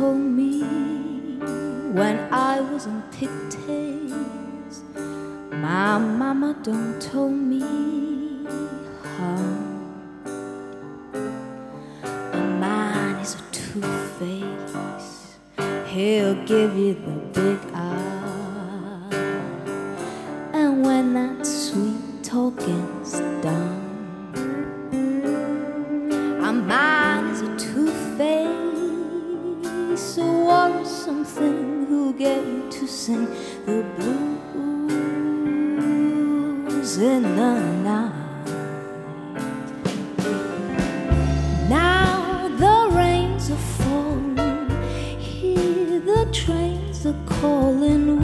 told me when I was in pigtails. My mama done told me harm. A man is a two face. He'll give you the big eye. And when that sweet talking's done. Worrisome thing who'll get you to sing the blues in the night. Now the rains are falling, hear the trains are calling.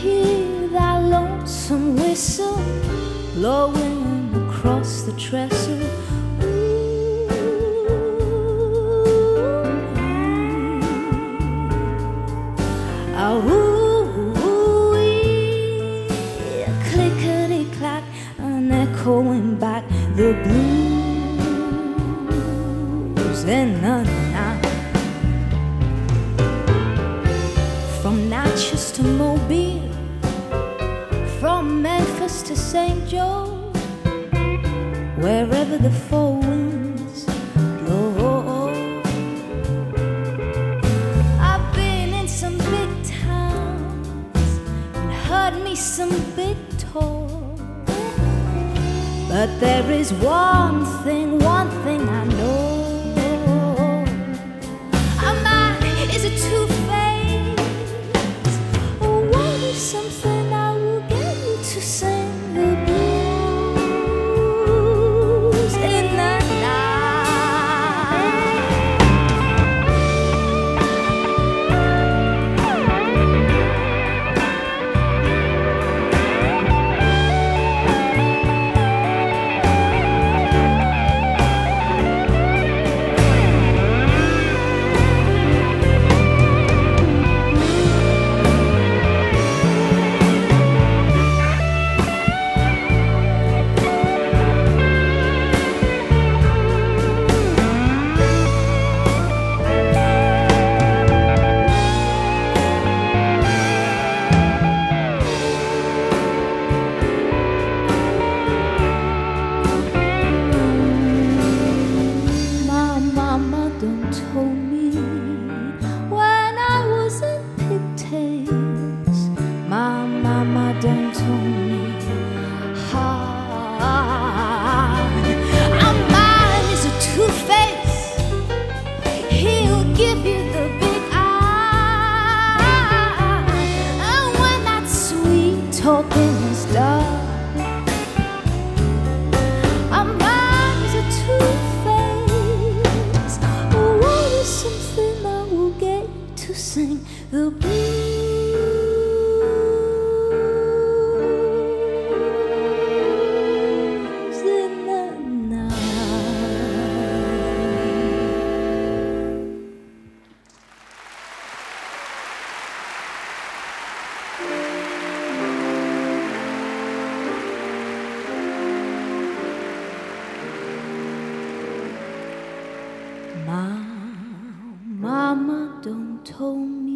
Hear that lonesome whistle blowing trestle. Ah, ooh, clickety clack, and echoing back the blues in the night. From Natchez to Mobile, from Memphis to St. Joe, wherever the four winds blow. I've been in some big towns and heard me some big talk. But there is one thing, one thing I know. A man is a two-face. Oh, what is something talking. Oh, what is something that will get to sing the My mama don't told me